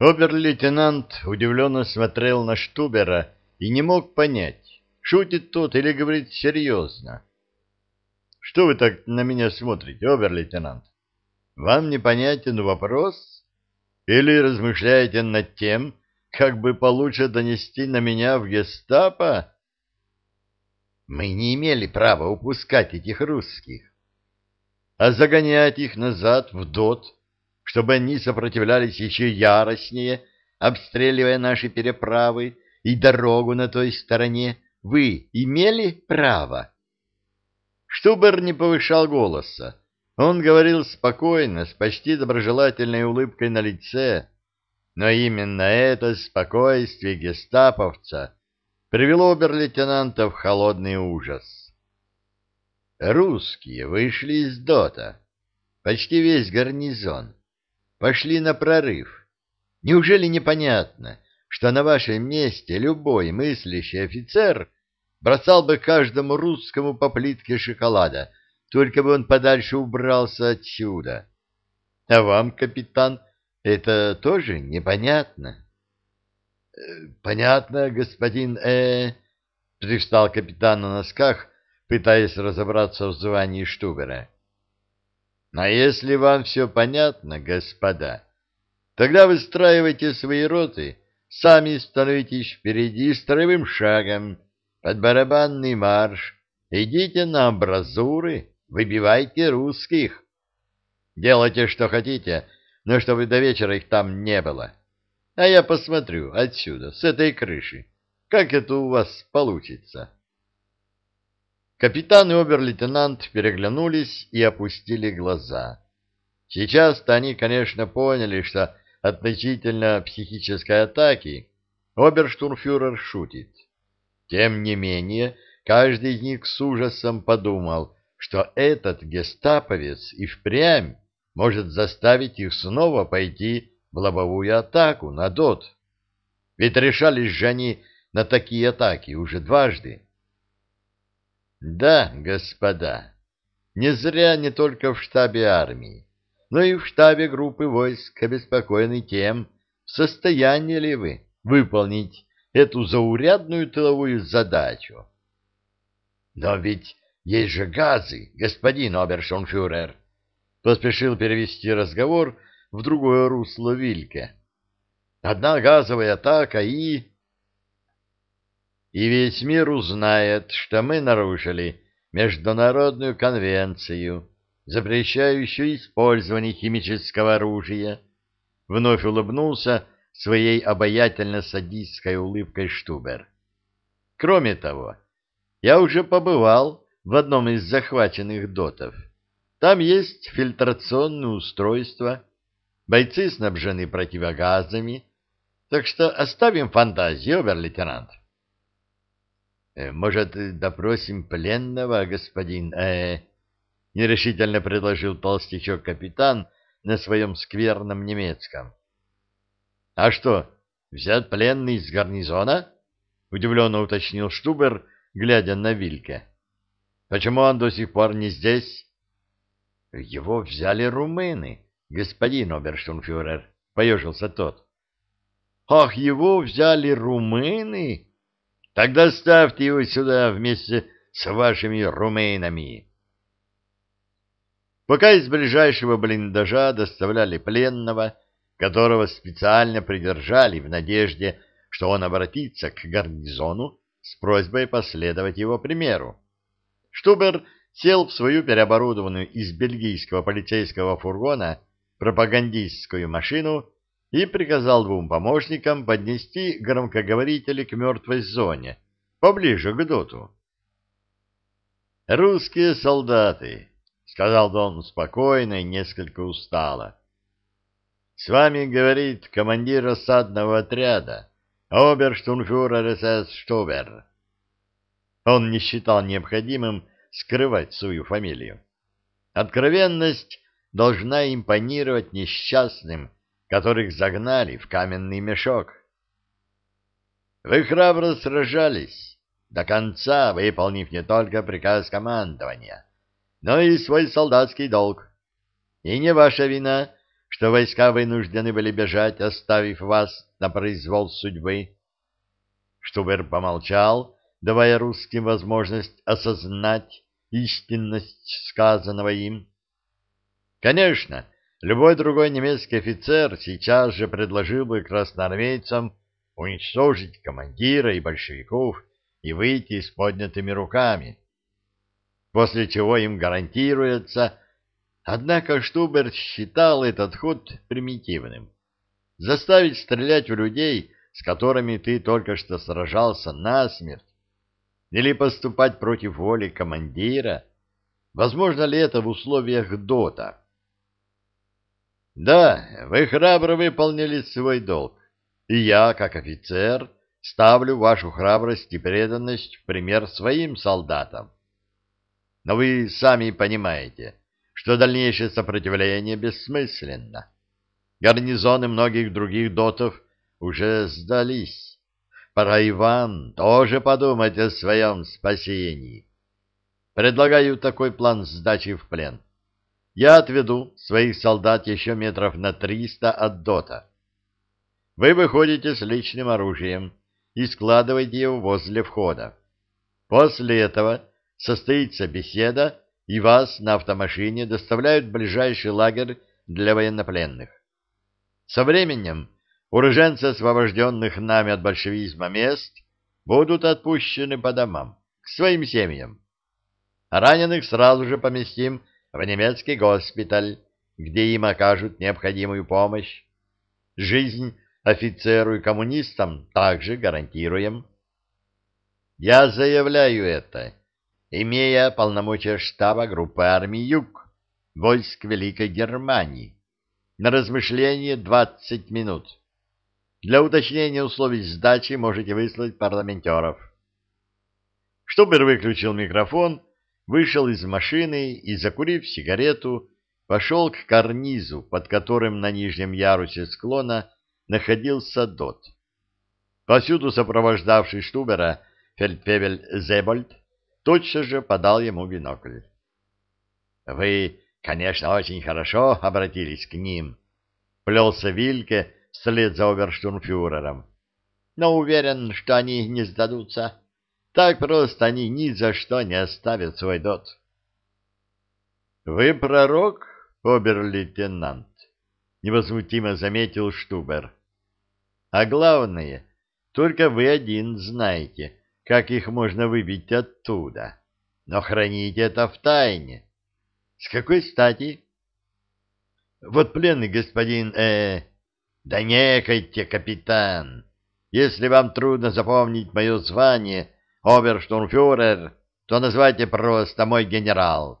Обер-лейтенант удивленно смотрел на Штубера и не мог понять, шутит тот или говорит серьезно. — Что вы так на меня смотрите, обер-лейтенант? Вам непонятен вопрос? Или размышляете над тем, как бы получше донести на меня в гестапо? Мы не имели права упускать этих русских. А загонять их назад в ДОТ чтобы они сопротивлялись еще яростнее, обстреливая наши переправы и дорогу на той стороне, вы имели право? Штубер не повышал голоса. Он говорил спокойно, с почти доброжелательной улыбкой на лице, но именно это спокойствие гестаповца привело обер-лейтенанта в холодный ужас. Русские вышли из ДОТа, почти весь гарнизон, пошли на прорыв. Неужели непонятно, что на вашем месте любой мыслящий офицер бросал бы каждому русскому по плитке шоколада, только бы он подальше убрался отсюда? А вам, капитан, это тоже непонятно? Э, — Понятно, господин э привстал капитан на носках, пытаясь разобраться в звании Штубера. А если вам все понятно, господа, тогда выстраивайте свои роты, сами становитесь впереди строевым шагом, под барабанный марш, идите на амбразуры, выбивайте русских. Делайте, что хотите, но чтобы до вечера их там не было. А я посмотрю отсюда, с этой крыши, как это у вас получится». Капитан и обер-лейтенант переглянулись и опустили глаза. Сейчас-то они, конечно, поняли, что относительно психической атаки оберштурмфюрер шутит. Тем не менее, каждый из них с ужасом подумал, что этот гестаповец и впрямь может заставить их снова пойти в лобовую атаку на ДОТ. Ведь решались же они на такие атаки уже дважды. Да, господа, не зря не только в штабе армии, но и в штабе группы войск обеспокоены тем, в состоянии ли вы выполнить эту заурядную тыловую задачу. Но ведь есть же газы, господин обершонфюрер, поспешил перевести разговор в другое русло Вильке. Одна газовая атака и и весь мир узнает, что мы нарушили международную конвенцию, запрещающую использование химического оружия, вновь улыбнулся своей обаятельно-садистской улыбкой Штубер. Кроме того, я уже побывал в одном из захваченных дотов. Там есть фильтрационное устройство, бойцы снабжены противогазами, так что оставим фантазию, обер-лейтенант. Э, может, допросим пленного, господин э нерешительно предложил толстячок-капитан на своем скверном немецком. — А что, взят пленный из гарнизона? — удивленно уточнил Штубер, глядя на Вильке. — Почему он до сих пор не здесь? — Его взяли румыны, господин оберштунфюрер, — поежился тот. — Ах, его взяли румыны? Тогда ставьте его сюда вместе с вашими румынами. Пока из ближайшего блиндажа доставляли пленного, которого специально придержали в надежде, что он обратится к гарнизону с просьбой последовать его примеру. Штубер сел в свою переоборудованную из бельгийского полицейского фургона пропагандистскую машину и приказал двум помощникам поднести громкоговорители к мертвой зоне, поближе к доту. «Русские солдаты», — сказал Дон спокойно и несколько устало. «С вами говорит командир осадного отряда, оберштурмфюрер СС Штубер». Он не считал необходимым скрывать свою фамилию. Откровенность должна импонировать несчастным, которых загнали в каменный мешок. Вы храбро сражались, до конца выполнив не только приказ командования, но и свой солдатский долг. И не ваша вина, что войска вынуждены были бежать, оставив вас на произвол судьбы. Штубер помолчал, давая русским возможность осознать истинность сказанного им. Конечно, любой другой немецкий офицер сейчас же предложил бы красноармейцам уничтожить командира и большевиков и выйти с поднятыми руками, после чего им гарантируется... Однако Штубер считал этот ход примитивным. Заставить стрелять в людей, с которыми ты только что сражался насмерть, или поступать против воли командира? Возможно ли это в условиях ДОТа? Да, вы храбро выполнили свой долг, и я, как офицер, ставлю вашу храбрость и преданность в пример своим солдатам. Но вы сами понимаете, что дальнейшее сопротивление бессмысленно. Гарнизоны многих других дотов уже сдались. Пора, Иван, тоже подумать о своем спасении. Предлагаю такой план сдачи в плен. Я отведу своих солдат еще метров на триста от дота. Вы выходите с личным оружием и складываете его возле входа. После этого состоится беседа, и вас на автомашине доставляют в ближайший лагерь для военнопленных. Со временем уроженцы освобожденных нами от большевизма мест будут отпущены по домам, к своим семьям. Раненых сразу же поместим в немецкий госпиталь, где им окажут необходимую помощь. Жизнь офицеру и коммунистам также гарантируем. Я заявляю это, имея полномочия штаба группы армий Юг, войск Великой Германии. На размышление 20 минут. Для уточнения условий сдачи можете выслать парламентеров. Штубер выключил микрофон, вышел из машины и, закурив сигарету, пошел к карнизу, под которым на нижнем ярусе склона находился дот. Повсюду сопровождавший Штубера фельдфебель Зебольд тотчас же подал ему бинокль. — Вы, конечно, очень хорошо обратились к ним, — плелся Вильке, вслед за оберштурмфюрером. Но уверен, что они не сдадутся. Так просто они ни за что не оставят свой дот. — Вы пророк, обер-лейтенант? — невозмутимо заметил Штубер. — А главное, только вы один знаете, как их можно выбить оттуда. Но храните это в тайне. С какой стати? — Вот пленный господин э да некайте, капитан. Если вам трудно запомнить мое звание, оберштурмфюрер, то называйте просто мой генерал.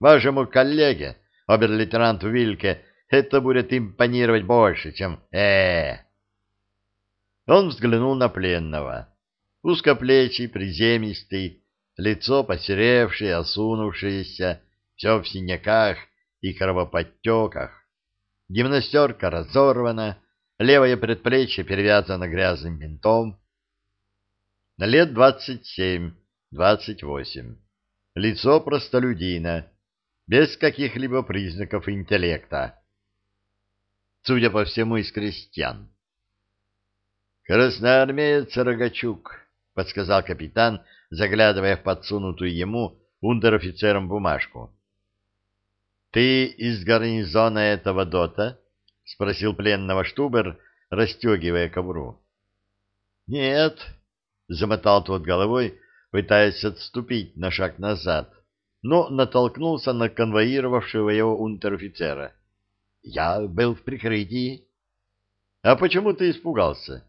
Вашему коллеге, обер-лейтенанту Вильке, это будет импонировать больше, чем э, Он взглянул на пленного. Узкоплечий, приземистый, лицо посеревшее, осунувшееся, все в синяках и кровоподтеках. Гимнастерка разорвана, левое предплечье перевязано грязным бинтом. На лет двадцать семь, двадцать восемь. Лицо простолюдина, без каких-либо признаков интеллекта. Судя по всему, из крестьян. «Красноармеец Рогачук», — подсказал капитан, заглядывая в подсунутую ему унтер-офицером бумажку. «Ты из гарнизона этого дота?» — спросил пленного Штубер, расстегивая ковру. «Нет», — замотал тот головой, пытаясь отступить на шаг назад, но натолкнулся на конвоировавшего его унтер-офицера. «Я был в прикрытии». «А почему ты испугался?»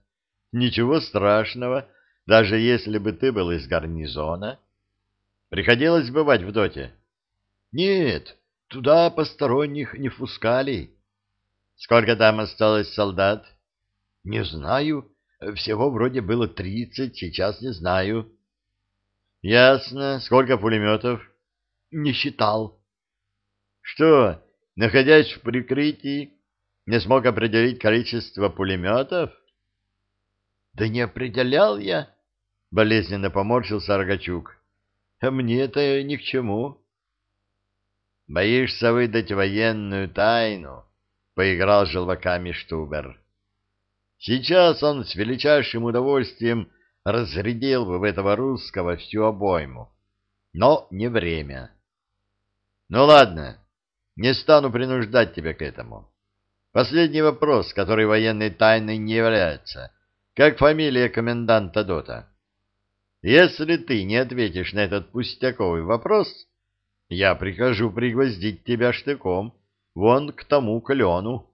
«Ничего страшного, даже если бы ты был из гарнизона». «Приходилось бывать в доте?» «Нет». Туда посторонних не впускали. Сколько там осталось солдат? Не знаю. Всего вроде было тридцать, сейчас не знаю. Ясно. Сколько пулеметов? Не считал. Что, находясь в прикрытии, не смог определить количество пулеметов? Да не определял я, болезненно поморщился Рогачук. А мне это ни к чему. Боишься выдать военную тайну? — поиграл желваками Штубер. Сейчас он с величайшим удовольствием разрядил бы в этого русского всю обойму. Но не время. Ну ладно, не стану принуждать тебя к этому. Последний вопрос, который военной тайной не является. Как фамилия коменданта Дота? Если ты не ответишь на этот пустяковый вопрос, я прикажу пригвоздить тебя штыком вон к тому клену.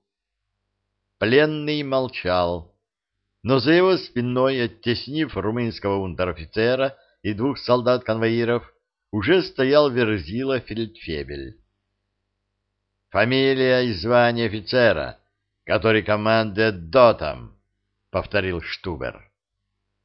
Пленный молчал, но за его спиной, оттеснив румынского унтер-офицера и двух солдат-конвоиров, уже стоял верзила фельдфебель. «Фамилия и звание офицера, который командует дотом», — повторил Штубер.